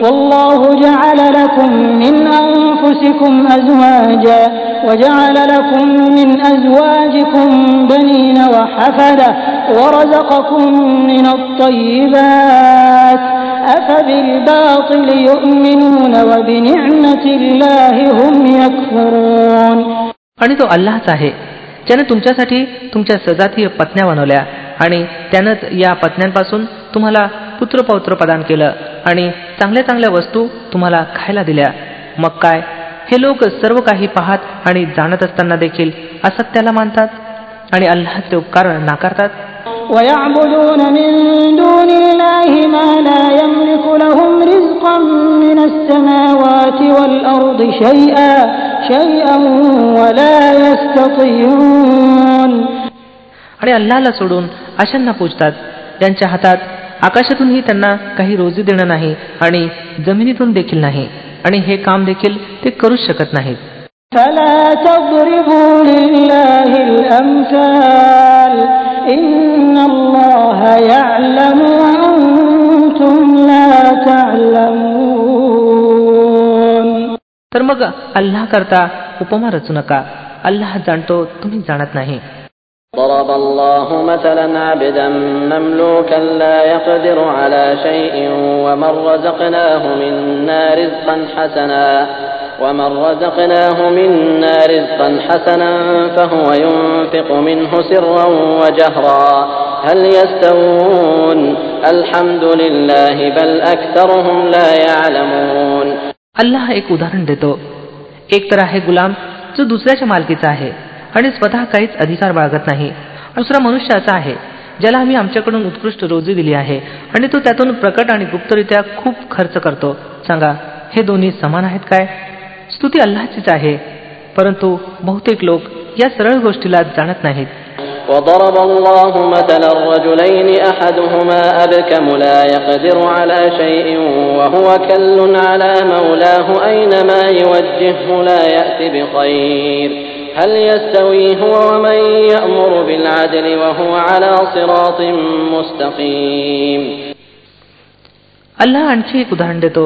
والله جعل لكم من أنفسكم أزواجا وجعل لكم من أزواجكم بنين وحفدة ورزقكم من الطيبات أفبالباطل يؤمنون وبنعمة الله هم يكفرون आणि तो अल्लाच आहे ज्याने तुमच्यासाठी तुमच्या सजातीय पत्न्या बनवल्या आणि त्यानंच या पत्न्यांपासून तुम्हाला पुत्र पौत्र प्रदान केलं आणि चांगल्या चांगल्या वस्तू तुम्हाला खायला दिल्या. मग काय? हे लोक सर्व काही पाहत आणि जाणत असताना देखील असत्याला मानतात आणि अल्लाचे उपकार नाकारतात. आणि अल्लाला सोडून अशांना पूजतात. त्यांच्या हातात आकाशातूनही त्यांना काही रोजी देणं नाही आणि जमिनीतून देखील नाही. आणि हे काम देखील ते करूच शकत नाहीत. तर मग अल्ला करता उपमा रचू नका. अल्लाह जाणतो तुम्ही जाणत नाही. ضرب الله مثلا عبدا مملوكا لا يقدر على شيء ومن رزقناه منا رزقا حسنا ومن رزقناه منا رزقا حسنا فهو ينفق منه سرا وجهرا هل يستوون الحمد لله بل أكثرهم لا يعلمون अल्लाह एक उदाहरण देतो एक तर आहे गुलाम जो दुसऱ्याच्या मालकीचा आहे आणि स्वतः काहीच अधिकार बाळगत नाही दुसरा मनुष्य असा आहे ज्याला आम्ही आमच्याकडून उत्कृष्ट रोजी दिली आहे आणि तो त्यातून प्रकट आणि गुप्तरित्या खूप खर्च करतो सांगा हे दोन्ही समान आहेत काय स्तुती अल्लाचीच आहे परंतु बहुतेक लोक या सरळ गोष्टीला जाणत नाहीत وضرب الله مثلا الرجلين أحدهما أبكم لا يقدر على شيء وهو كل على مولاه أينما يوجهه لا يأت بخير هل يستوي هو ومن يأمر بالعدل وهو على صراط مستقيم अल्लाह आणखी एक उदाहरण देतो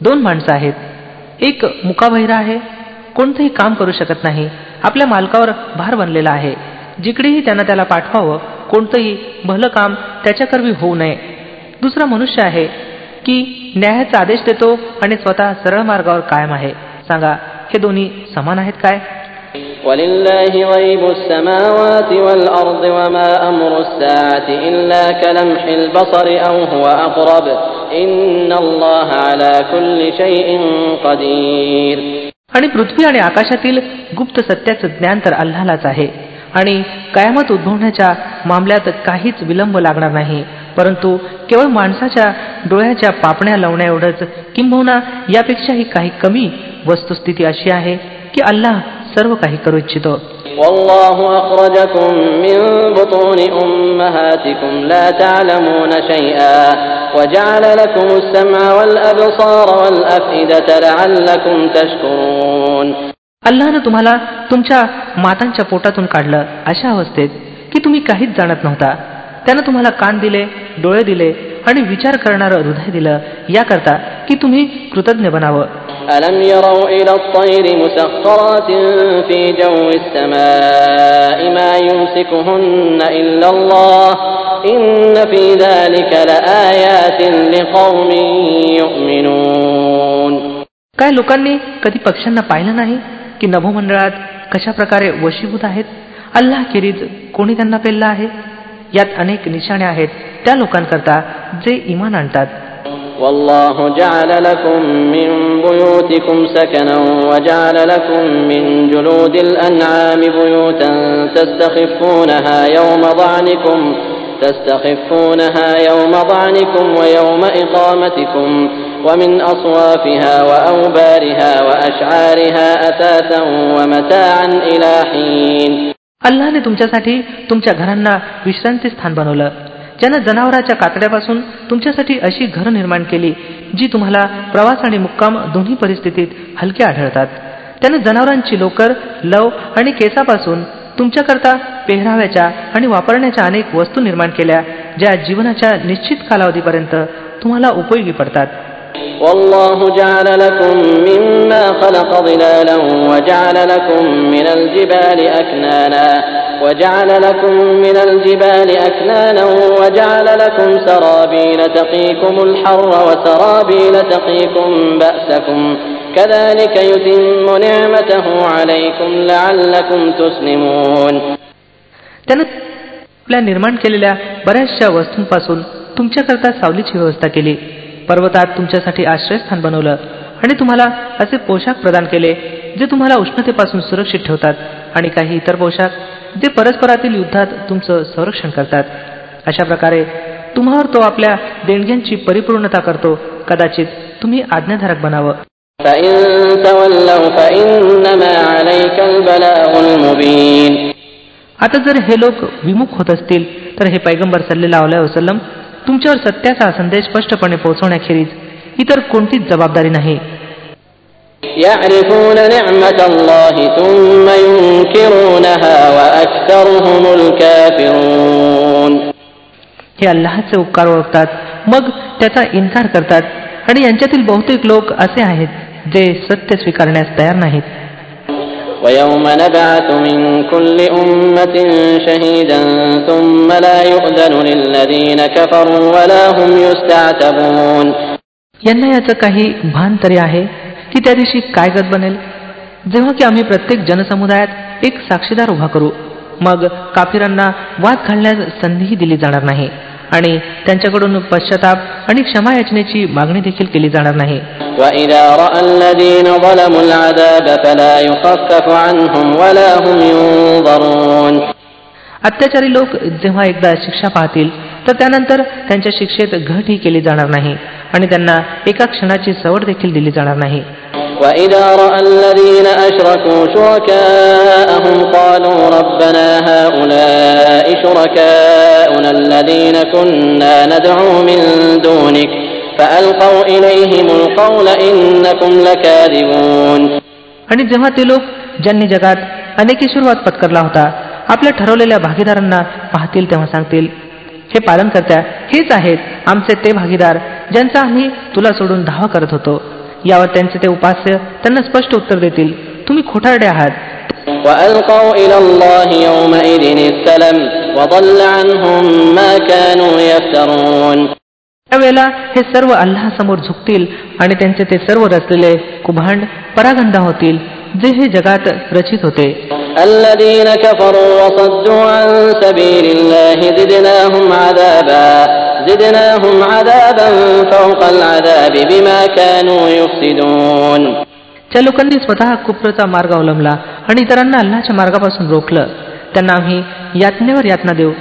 दोन माणसं आहेत एक मुकाबहिरा आहे कोणतंही काम करू शकत नाही आपल्या मालकावर भार बनलेला आहे जिकडेही त्यांना त्याला पाठवावं कोणतंही भलं काम त्याच्याकरवी होऊ नये दुसरा मनुष्य आहे की न्यायाचा आदेश देतो आणि स्वतः सरळ मार्गावर कायम आहे सांगा हे दोन्ही समान आहेत काय ولله غيب السماوات والأرض وما أمر الساعة إلا كلمح البصر أو هو أقرب إن الله على كل شيء قدير आणि पृथ्वी आणि आकाशातील गुप्त सत्याचं ज्ञान तर अल्लालाच आहे आणि कायमत उद्भवण्याच्या मामल्यात काहीच विलंब लागणार नाही परंतु केवळ माणसाच्या डोळ्याच्या पापण्या लावण्या एवढंच किंबहुना यापेक्षाही काही कमी वस्तुस्थिती अशी आहे की अल्लाह सर्व काही करू इच्छितो والله أخرجكم من بطون أمهاتكم لا تعلمون شيئا وجعل لكم السمع والأبصار والأفئدة لعلكم تشكرون अल्लानं तुम्हाला तुमच्या मातांच्या पोटातून काढलं अशा अवस्थेत की तुम्ही काहीच जाणत नव्हता त्यानं तुम्हाला कान दिले डोळे दिले आणि विचार करणारं हृदय दिलं. याकरता की तुम्ही कृतज्ञ बनावं. काय लोकांनी कधी पक्ष्यांना पाहिलं नाही की नभोमंडळात कशा प्रकारे वशीभूत आहेत अल्लाखेरीज कोणी त्यांना पेललं आहे यात अनेक निशाणे आहेत त्या लोकांकरता जे इमान आणतात والله جعل لكم من بيوتكم سكنا وجعل لكم من جلود الأنعام بيوتا تستخفونها يوم ضعنكم تستخفونها يوم ضعنكم ويوم إقامتكم ومن أصوافها وأوبارها وأشعارها أثاثا ومتاعا إلى حين अल्लाने तुमच्यासाठी तुमच्या घरांना विश्रांती स्थान बनवलं. ज्यानं जनावराच्या कातड्यापासून तुमच्यासाठी अशी घरं निर्माण केली जी तुम्हाला प्रवास आणि मुक्काम दोन्ही परिस्थितीत हलके आढळतात. त्यानं जनावरांची लोकर लव आणि केसापासून तुमच्याकरता पेहराव्याच्या आणि वापरण्याच्या अनेक वस्तू निर्माण केल्या ज्या जीवनाच्या निश्चित कालावधीपर्यंत तुम्हाला उपयोगी पडतात. والله جعل لكم مما خلق ظلالا وجعل لكم من الجبال أكنانا وجعل لكم من الجبال أكنانا وجعل لكم سرابيل تقيكم الحر وسرابيل تقيكم بأسكم كذلك يتم نعمته عليكم لعلكم تسلمون त्यानं आपल्या निर्माण केलेल्या बऱ्याचशा वस्तूंपासून तुमच्याकरता सावलीची व्यवस्था केली पर्वतात तुमच्यासाठी आश्रयस्थान बनवलं आणि तुम्हाला असे पोशाख प्रदान केले जे तुम्हाला उष्णतेपासून सुरक्षित ठेवतात आणि काही इतर पोशाख जे परस्परातील युद्धात तुमचं संरक्षण करतात. अशा प्रकारे तुम्हावर तो आपल्या देणग्यांची परिपूर्णता करतो कदाचित तुम्ही आज्ञाधारक बनावं. आता जर हे लोक विमुख होत असतील तर हे पैगंबर सल्लेला वसलम तुमच्यावर सत्याचा संदेश स्पष्टपणे पोहोचवण्याखेरीज इतर कोणतीच जबाबदारी नाही. हे अल्लाचे उपकार ओळखतात मग त्याचा इन्कार करतात आणि यांच्यातील बहुतेक लोक असे आहेत जे सत्य स्वीकारण्यास तयार नाहीत. ويوم نبعث من كل أمة شهيدا ثم لا يؤذن للذين كفروا ولا هم يستعتبون यांना याचं काही भान तरी आहे की त्या दिवशी काय गत बनेल जेव्हा की आम्ही प्रत्येक जनसमुदायात एक साक्षीदार उभा करू मग काफिरांना वाद घालण्यास संधीही दिली जाणार नाही आणि त्यांच्याकडून पश्चाताप आणि क्षमा याचनेची मागणी देखील केली जाणार नाही. अत्याचारी लोक जेव्हा एकदा शिक्षा पाहतील तर त्यानंतर त्यांच्या शिक्षेत घट ही केली जाणार नाही आणि त्यांना एका क्षणाची सवड देखील दिली जाणार नाही. وإذا رأى الذين أشركوا شركاءهم قالوا ربنا هؤلاء شركاؤنا الذين كنا ندعو من دونك فألقوا إليهم القول إنكم لكاذبون आणि जेव्हा ते लोक ज्यांनी जगात अनेकेश्वरवाद पत्करला होता आपल्या ठरवलेल्या भागीदारांना पाहतील तेव्हा सांगतील हे पालन करत्या हेच आहेत आमचे ते भागीदार ज्यांचा आम्ही तुला सोडून धावा करत होतो यावर त्यांचे ते उपास्य त्यांना स्पष्ट उत्तर देतील तुम्ही खोटारडे आहात وألقوا إلى الله يومئذ السلم وضل عنهم ما كانوا يفترون त्यावेळेला हे सर्व अल्लासमोर झुकतील आणि त्यांचे ते सर्व रचलेले कुभांड परागंदा होतील जे हे जगात रचित होते الذين كفروا وصدوا عن سبيل الله زدناهم عذابا زدناهم عذابا فوق العذاب بما كانوا يفسدون ज्या लोकांनी स्वतः कुप्रचा मार्ग अवलंबला आणि इतरांना अल्लाच्या मार्गापासून रोखलं त्यांना आम्ही यातनेवर यातना देऊ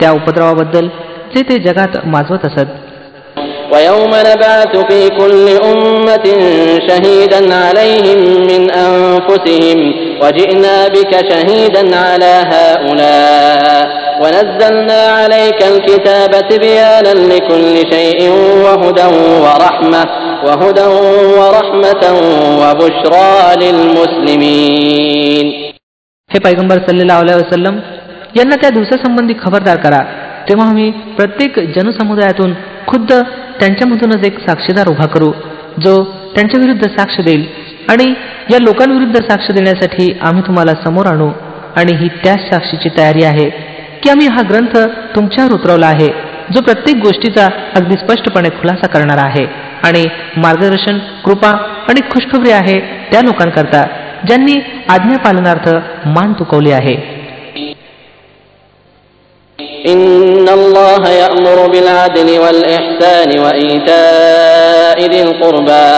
त्या उपद्रवाबद्दल जे ते जगात माजवत असत ويوم نبعث في كل أمة شهيدا عليهم من أنفسهم وجئنا بك شهيدا على هؤلاء ونزلنا عليك الكتاب تبيانا لكل شيء وهدى ورحمة وهدى ورحمة وبشرى للمسلمين हे पैगंबर सल्लेला वसलम यांना त्या दिवसासंबंधी खबरदार करा तेव्हा आम्ही प्रत्येक जनसमुदायातून खुद्द त्यांच्यामधूनच एक साक्षीदार उभा करू जो त्यांच्या विरुद्ध साक्ष देईल आणि या लोकांविरुद्ध साक्ष देण्यासाठी आम्ही तुम्हाला समोर आणू आणि ही त्याच साक्षीची तयारी आहे की आम्ही हा ग्रंथ तुमच्यावर उतरवला आहे जो प्रत्येक गोष्टीचा अगदी स्पष्टपणे खुलासा करणारा आहे आणि मार्गदर्शन कृपा आणि खुशखबरी आहे त्या लोकांकरता ज्यांनी आज्ञा पालनार्थ मान तुकवली आहे إن الله يأمر بالعدل والإحسان وإيتاء ذي القربى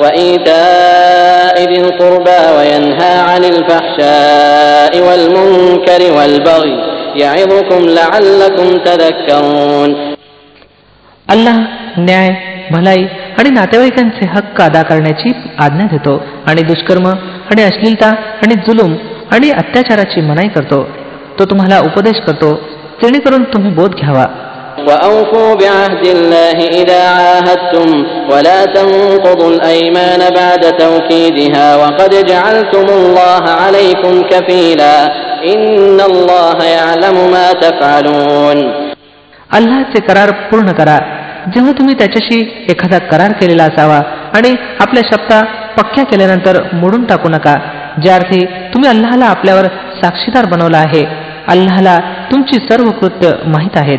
وإيتاء ذي القربى وينهى عن الفحشاء والمنكر والبغي يعظكم لعلكم تذكرون अल्लाह न्याय भलाई आणि नातेवाईकांचे हक्क अदा करण्याची आज्ञा देतो आणि दुष्कर्म आणि अश्लीलता आणि जुलूम आणि अत्याचाराची मनाई करतो. तो तुम्हाला उपदेश करतो जेणेकरून तुम्ही बोध घ्यावा. وأوفوا بعهد الله إذا عاهدتم ولا تنقضوا الأيمان بعد توكيدها وقد جعلتم الله عليكم كفيلا إن الله يعلم ما تفعلون अल्लाचे करार पूर्ण करा जेव्हा तुम्ही त्याच्याशी एखादा करार केलेला असावा आणि आपल्या शब्दा पक्क्या केल्यानंतर मोडून टाकू नका ज्या अर्थी तुम्ही अल्लाहला आपल्यावर साक्षीदार बनवला आहे अल्लाहला तुमची सर्व कृत्य माहीत आहेत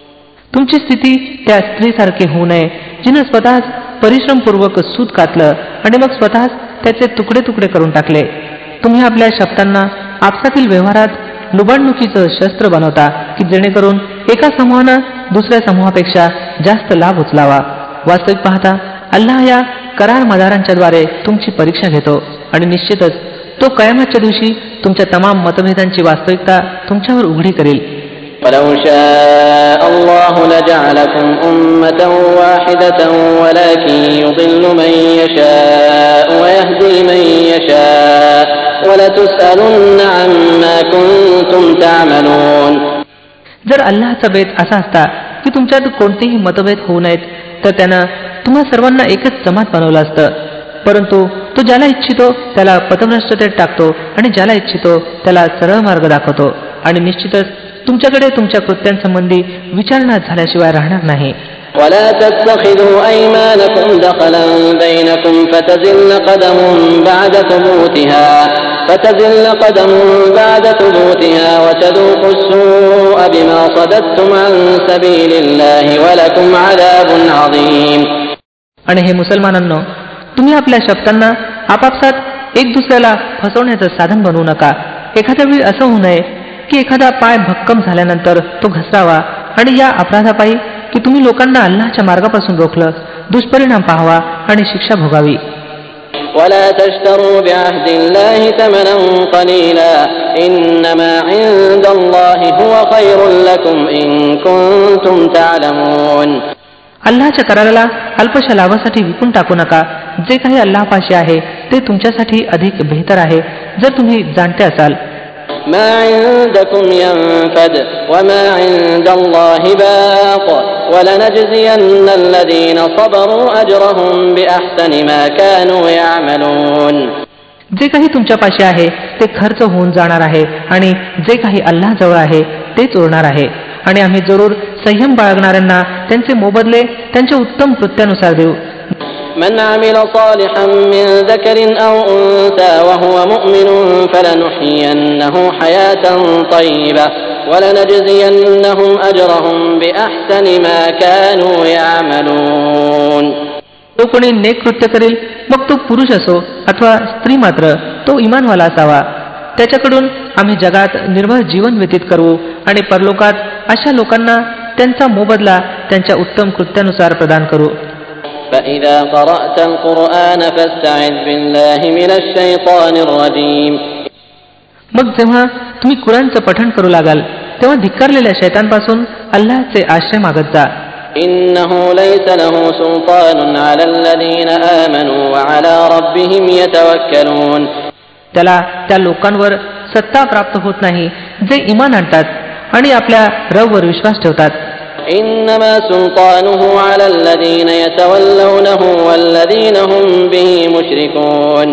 तुमची स्थिती त्या स्त्रीसारखी होऊ नये जिनं स्वतःच परिश्रमपूर्वक सूत कातलं आणि मग स्वतःच त्याचे तुकडे तुकडे करून टाकले. तुम्ही आपल्या शब्दांना आपसातील व्यवहारात लुबाडणुकीचं शस्त्र बनवता की जेणेकरून एका समूहानं दुसऱ्या समूहापेक्षा जास्त लाभ उचलावा. वास्तविक पाहता अल्लाह या करार मदारांच्या द्वारे तुमची परीक्षा घेतो आणि निश्चितच तो कयामाच्या दिवशी तुमच्या तमाम मतभेदांची वास्तविकता तुमच्यावर उघडी करेल. ولو شاء الله لجعلكم أمة واحدة ولكن يضل من يشاء ويهدي من يشاء ولتسألن عما كنتم تعملون जर अल्लाहचा बेत असा असता की तुमच्यात कोणतेही मतभेद होऊ नयेत तर त्यानं तुम्हा सर्वांना एकच जमात बनवलं असतं परंतु तो ज्याला इच्छितो त्याला पथभ्रष्टतेत टाकतो आणि ज्याला इच्छितो त्याला सरळ मार्ग दाखवतो आणि निश्चितच तुमच्याकडे तुमच्या कृत्यांसंबंधी विचारणा झाल्याशिवाय राहणार नाही ولا تتخذوا أيمانكم دخلا بينكم فتزل قدم بعد ثبوتها فتزل قدم بعد ثبوتها وتذوقوا السوء بما صددتم عن سبيل الله ولكم عذاب عظيم आणि हे मुसलमानांनो तुम्ही आपल्या शब्दांना आपापसात एक दुसऱ्याला फसवण्याचं साधन बनवू नका एखाद्या वेळी असं होऊ नये की एखादा पाय भक्कम झाल्यानंतर तो घसरावा आणि या अपराधापायी की तुम्ही लोकांना अल्लाच्या मार्गापासून रोखलं दुष्परिणाम पाहावा आणि शिक्षा भोगावी ولا تشتروا بعهد الله ثمنا قليلا إنما عند الله هو خير لكم إن كنتم تعلمون अल्लाच्या कराराला अल्पशा लाभासाठी विकून टाकू नका जे काही अल्लापाशी आहे ते तुमच्यासाठी अधिक बेहतर आहे जर तुम्ही जाणते असाल ما عندكم ينفد وما عند الله باق ولنجزين الذين صبروا أجرهم بأحسن ما كانوا يعملون जे काही तुमच्यापाशी आहे ते खर्च होऊन जाणार आहे आणि जे काही अल्लाह जवळ आहे तेच उरणार आहे आणि आम्ही जरूर संयम बाळगणाऱ्यांना त्यांचे मोबदले त्यांच्या उत्तम कृत्यानुसार देऊ من عمل صالحا من ذكر أو أنثى وهو مؤمن فلنحيينه حياة طيبة ولنجزينهم أجرهم بأحسن ما كانوا يعملون तो कोणी नेक कृत्य करेल मग तो पुरुष असो अथवा स्त्री मात्र तो इमानवाला असावा त्याच्याकडून आम्ही जगात निर्भय जीवन व्यतीत करू आणि परलोकात अशा लोकांना त्यांचा मोबदला त्यांच्या उत्तम कृत्यानुसार प्रदान करू فإذا قرأت القرآن فاستعذ بالله من الشيطان الرجيم मग जेव्हा तुम्ही कुराणचं पठण करू लागाल तेव्हा धिक्कारलेल्या शैतांपासून अल्लाहचे आश्रय मागत जा إنه ليس له سلطان على الذين آمنوا وعلى ربهم يتوكلون त्याला त्या लोकांवर सत्ता प्राप्त होत नाही जे इमान आणतात आणि आपल्या रववर विश्वास ठेवतात إنما سلطانه على الذين يتولونه والذين هم به مشركون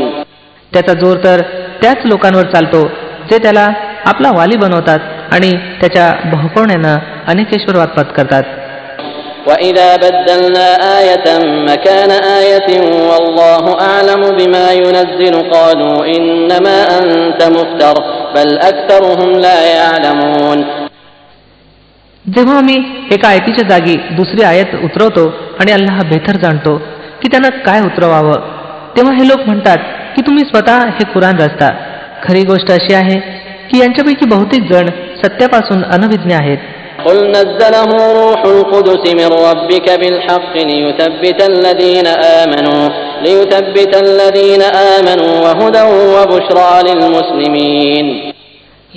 त्याचा जोर तर त्याच लोकांवर चालतो जे त्याला आपला वाली बनवतात आणि त्याच्या बहुपवण्यानं अनेकेश्वरवाद पत्करतात وإذا بدلنا آية مكان آية والله أعلم بما ينزل قالوا إنما أنت مفتر بل أكثرهم لا يعلمون जेव्हा आम्ही एका आयतीच्या जागी दुसरी आयत उतरवतो आणि अल्लाह बेहतर जाणतो की त्यांना काय उतरवावं तेव्हा हे लोक म्हणतात की तुम्ही स्वतः हे कुराण रचता. खरी गोष्ट अशी आहे की यांच्यापैकी बहुतेक जण सत्यापासून अनविज्ञ आहेत.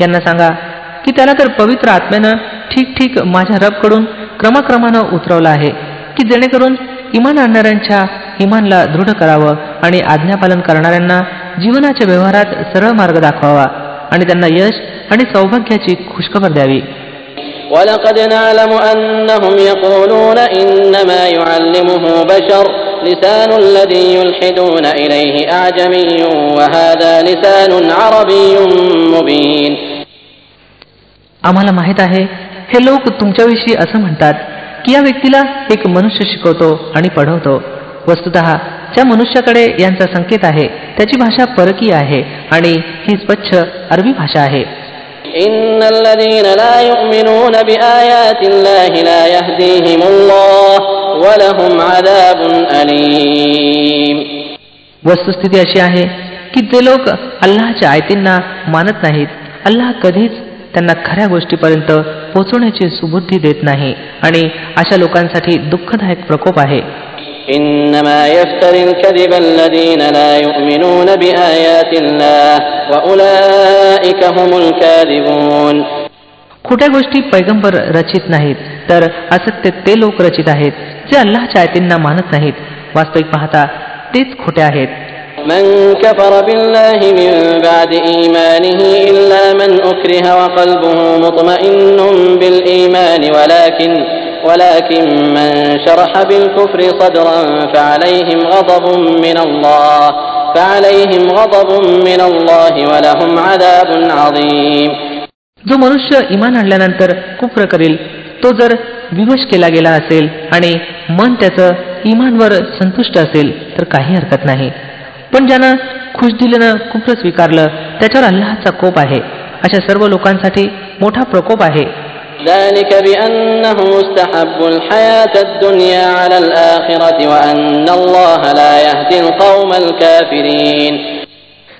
यांना सांगा की त्याला तर पवित्र आत्म्यानं ठीक ठीक माझ्या रबकडून क्रमाक्रमानं उतरवलं आहे की जेणेकरून इमान आणणाऱ्यांच्या इमानला दृढ करावं आणि आज्ञापालन करणाऱ्यांना जीवनाच्या व्यवहारात सरळ मार्ग दाखवावा आणि त्यांना यश आणि सौभाग्याची खुशखबर द्यावी ولقد نعلم أنهم يقولون إنما يعلمه بشر لسان الذي يلحدون إليه أعجمي وهذا لسان عربي مبين आम्हाला माहीत आहे हे लोक तुमच्याविषयी असं म्हणतात की या व्यक्तीला एक मनुष्य शिकवतो आणि पढवतो. वस्तुत ज्या मनुष्याकडे यांचा संकेत आहे त्याची भाषा परकी आहे आणि ही स्वच्छ अरबी भाषा आहे. वस्तुस्थिती अशी आहे की जे लोक अल्लाच्या आयतींना मानत नाहीत अल्लाह कधीच त्यांना खऱ्या गोष्टीपर्यंत पोचवण्याची सुबुद्धी देत नाही आणि अशा लोकांसाठी दुःखदायक प्रकोप आहे. खोट्या गोष्टी पैगंबर रचित नाहीत तर असत्य ते लोक रचित आहेत जे अल्लाच्या आयतींना मानत नाहीत. वास्तविक पाहता तेच खोटे आहेत. من كفر بالله من بعد إيمانه إلا من أكره وقلبه مطمئن بالإيمان ولكن ولكن من شرح بالكفر صدرا فعليهم غضب من الله فعليهم غضب من الله ولهم عذاب عظيم जो मनुष्य इमान आणल्यानंतर कुफ्र करील तो जर विवश केला गेला असेल आणि मन त्याचं इमानवर संतुष्ट असेल तर काही हरकत नाही पण ज्यानं खुश दिलीनं कुफर स्वीकारलं त्याच्यावर अल्लाचा कोप आहे. अशा सर्व लोकांसाठी मोठा प्रकोप आहे.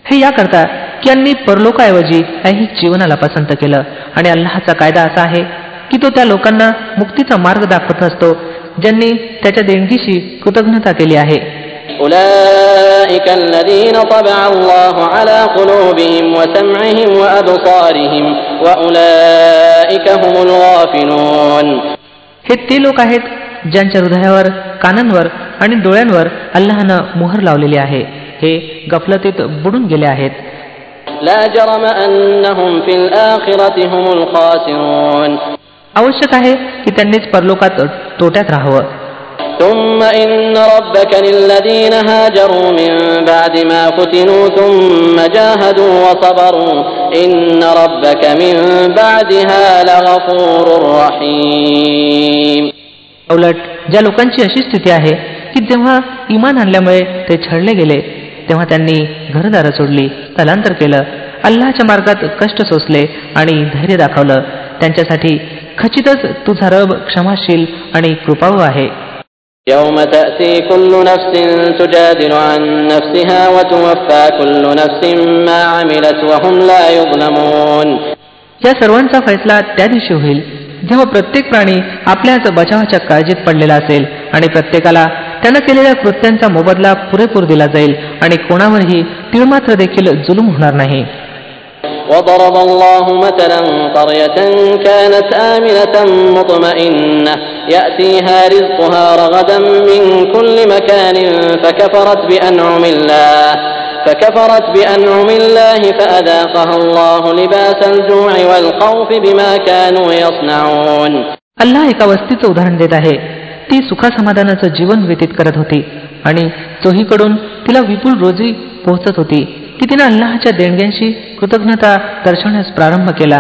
हे याकरता की यांनी परलोकाऐवजी काही जीवनाला पसंत केलं. आणि अल्लाचा कायदा असा आहे की तो त्या लोकांना मुक्तीचा मार्ग दाखवत असतो ज्यांनी त्याच्या देणगीशी कृतज्ञता केली आहे. أولئك الذين طبع الله على قلوبهم وسمعهم وأبصارهم وأولئك هم الغافلون हे ते लोक आहेत ज्यांच्या हृदयावर कानांवर आणि डोळ्यांवर अल्लाहनं मोहर लावलेली आहे हे गफलतीत बुडून गेले आहेत لا جرم أنهم في الآخرة هم الخاسرون आवश्यक आहे की त्यांनीच परलोकात तोट्यात राहावं ثم إن ربك للذين هاجروا من بعد ما فتنوا ثم جاهدوا وصبروا إن ربك من بعدها لغفور رحيم उलट ज्या लोकांची अशी स्थिती आहे की जेव्हा इमान आणल्यामुळे ते छळले गेले तेव्हा त्यांनी घरदारं सोडली स्थलांतर केलं अल्लाच्या मार्गात कष्ट सोसले आणि धैर्य दाखवलं त्यांच्यासाठी खचितच तुझा रब क्षमाशील आणि कृपाळू आहे يوم تأتي كل نفس تجادل عن نفسها وتوفى كل نفس ما عملت وهم لا يظلمون या सर्वांचा फैसला त्या दिवशी होईल जेव्हा प्रत्येक प्राणी आपल्याच बचावाच्या काळजीत पडलेला असेल आणि प्रत्येकाला त्यानं केलेल्या कृत्यांचा मोबदला पुरेपूर दिला जाईल आणि कोणावरही तिळमात्र देखील जुलूम होणार नाही وضرب الله مثلا قرية كانت آمنة مطمئنة يأتيها رزقها رغدا من كل مكان فكفرت بأنعم الله فكفرت بأنعم الله فأذاقها الله لباس الجوع والخوف بما كانوا يصنعون अल्लाह एका वस्तीचं उदाहरण देत आहे ती सुखासमाधानाचं जीवन व्यतीत करत होती आणि चोहीकडून तिला विपुल रोजी पोहोचत होती की तिनं अल्लाहच्या देणग्यांशी कृतज्ञता दर्शवण्यास प्रारंभ केला.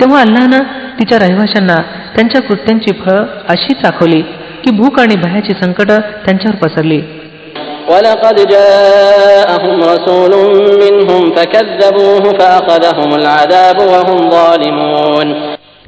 तेव्हा अल्लानं तिच्या रहिवाशांना त्यांच्या कृत्यांची फळं अशी चाखवली की भूक आणि भयाची संकट त्यांच्यावर पसरली.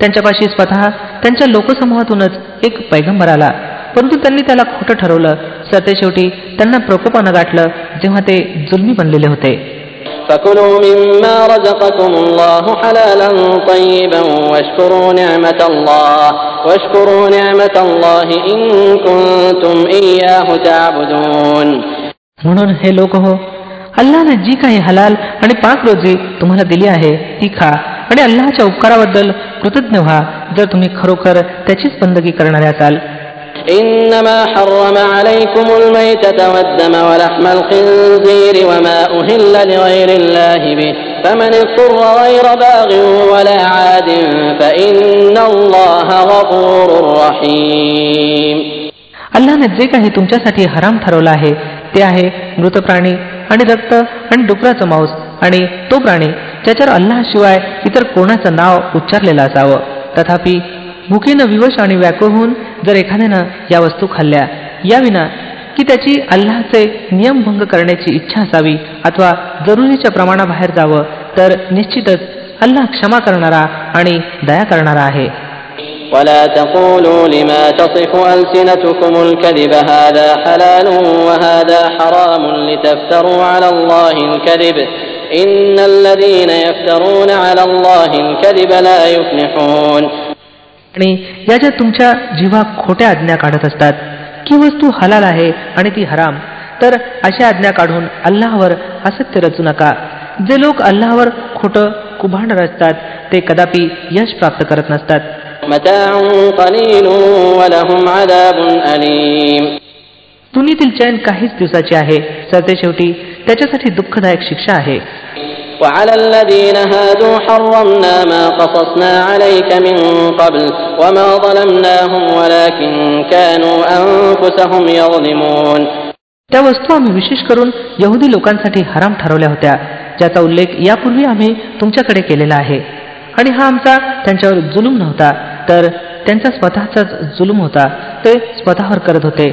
त्यांच्यापाशी स्वतः त्यांच्या लोकसमूहातूनच एक पैगंबर आला. परंतु त्यांनी त्याला खोटं ठरवलं. सरते शेवटी त्यांना प्रकोपानं गाठलं जेव्हा ते जुलमी बनलेले होते. فكلوا مما رزقكم الله حلالا طيبا واشكروا نعمة الله واشكروا نعمة الله إن كنتم إياه تعبدون म्हणून हे लोक हो अल्लाने जी काही हलाल आणि पाक रोजी तुम्हाला दिली आहे ती खा आणि अल्लाच्या उपकाराबद्दल कृतज्ञ व्हा जर तुम्ही खरोखर त्याचीच बंदगी करणारे असाल إنما حرم عليكم الميتة والدم ولحم الخنزير وما أهل لغير الله به فمن اضطر غير باغ ولا عاد فإن الله غفور رحيم अल्लाने जे काही तुमच्यासाठी हराम ठरवलं आहे ते आहे मृत प्राणी आणि रक्त आणि डुकराचं मांस आणि तो प्राणी ज्याच्यावर अल्लाशिवाय इतर कोणाचं नाव उच्चारलेलं असावं तथापि भुकीनं विवश आणि व्याकुळ होऊन जर एखाद्यानं या वस्तू खाल्ल्या याविना की त्याची अल्लाचे नियमभंग करण्याची इच्छा असावी अथवा जरुरीच्या प्रमाणाबाहेर जावं तर निश्चितच अल्लाह क्षमा करणारा आणि दया करणारा आहे ولا تقولوا لما تصف ألسنتكم الكذب هذا حلال وهذا حرام لتفتروا على الله الكذب إن الذين يفترون على الله الكذب لا يفلحون आणि याच्या तुमच्या जीवा खोट्या आज्ञा काढत असतात की वस्तू हलाल आहे आणि ती हराम तर अशा आज्ञा काढून अल्लाहवर असत्य रचू नका. जे लोक अल्लाहवर खोट कुभांड रचतात ते कदापि यश प्राप्त करत नसतात. दुनियेतील चैन काहीच दिवसाची आहे सरते शेवटी त्याच्यासाठी दुःखदायक शिक्षा आहे. وعلى الذين هادوا حرمنا ما قصصنا عليك من قبل وما ظلمناهم ولكن كانوا أنفسهم يظلمون त्या वस्तू आम्ही विशेष करून यहुदी लोकांसाठी हराम ठरवल्या होत्या ज्याचा उल्लेख यापूर्वी आम्ही तुमच्याकडे केलेला आहे आणि हा आमचा त्यांच्यावर जुलूम नव्हता तर त्यांचा स्वतःचाच जुलूम होता ते स्वतःवर करत होते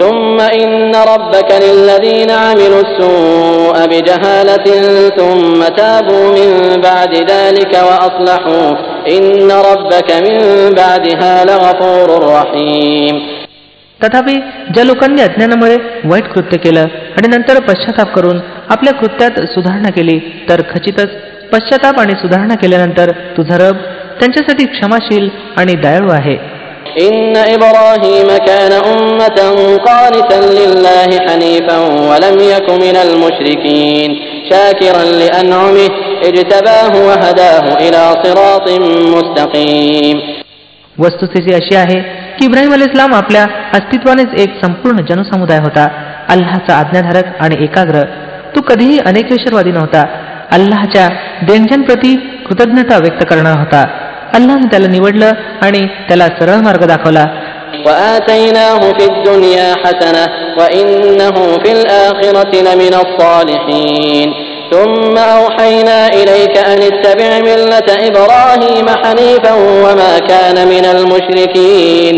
ثم إن ربك للذين عملوا السوء بجهالة ثم تابوا من بعد ذلك وأصلحوا إن ربك من بعدها لغفور رحيم तथापि ज्या लोकांनी अज्ञानामुळे वाईट कृत्य केलं आणि नंतर पश्चाताप करून आपल्या कृत्यात सुधारणा केली तर खचितच पश्चाताप आणि सुधारणा केल्यानंतर तुझा रब त्यांच्यासाठी क्षमाशील आणि दयाळू आहे إن إبراهيم كان أمة قانتا لله حنيفا ولم يك من المشركين شاكرا لأنعمه اجتباه وهداه إلى صراط مستقيم वस्तुस्थिती अशी आहे की इब्राहिम अल इस्लाम आपल्या अस्तित्वानेच एक संपूर्ण जनसमुदाय होता अल्लाचा आज्ञाधारक आणि एकाग्र तो कधीही अनेकेश्वरवादी नव्हता अल्लाहच्या देणग्यांप्रती कृतज्ञता व्यक्त करणार होता अल्लाने त्याला निवडलं आणि त्याला सरळ मार्ग दाखवला وآتيناه في الدنيا حسنة وإنه في الآخرة لمن الصالحين ثم أوحينا إليك أن اتبع ملة إبراهيم حنيفا وما كان من المشركين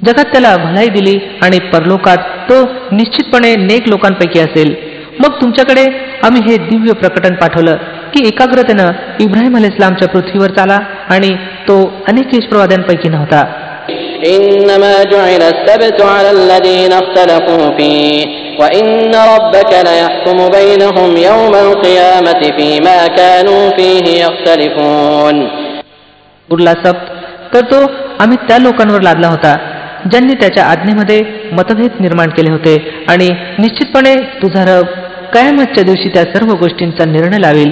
जगात त्याला भलाई दिली आणि परलोकात तो निश्चितपणे नेक लोकांपैकी असेल मग तुमच्याकडे आम्ही हे दिव्य प्रकटन पाठवलं अगदी एकाग्रतेनं इब्राहिम अल इस्लामच्या पृथ्वीवर चाला आणि तो अनेक प्रवाद्यांपैकी नव्हता. उरला सप्त. तर तो आम्ही त्या लोकांवर लादला होता ज्यांनी त्याच्या आज्ञेमध्ये मतभेद निर्माण केले होते आणि निश्चितपणे तुझा रब कायमतच्या दिवशी त्या सर्व गोष्टींचा निर्णय लावेल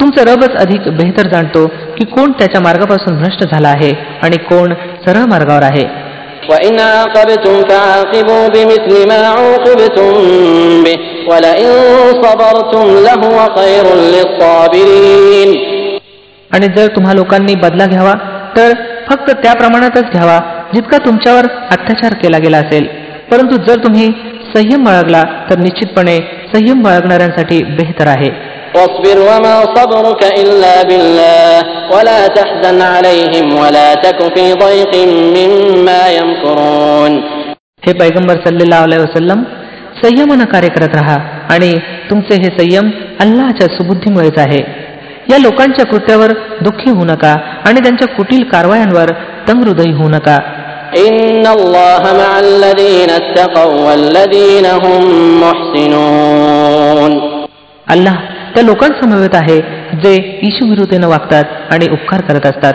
तुमचा रबच अधिक बेहतर जाणतो की कोण त्याच्या मार्गापासून भ्रष्ट झाला आहे आणि कोण सरळ मार्गावर आहे. आणि जर तुम्हा लोकांनी बदला घ्यावा तर फक्त त्या प्रमाणातच घ्यावा जितका तुमच्यावर अत्याचार केला गेला असेल. परंतु जर तुम्ही संयम बाळगला तर निश्चितपणे संयम बाळगणाऱ्यांसाठी बेहतर आहे. واصبر وما صبرك إلا بالله ولا تحزن عليهم ولا تك في ضيق مما يمكرون हे पैगंबर सल्लेला वसलम संयमानं कार्य करत राहा आणि तुमचे हे संयम अल्लाच्या सुबुद्धीमुळेच आहे या लोकांच्या कृत्यावर दुःखी होऊ नका आणि त्यांच्या कुटील कारवायांवर तंगहृदयी होऊ नका إن الله مع الذين اتقوا والذين هم محسنون अल्लाह त्या लोकांसमवेत आहे जे ईशुविरुद्धेनं वागतात आणि उपकार करत असतात.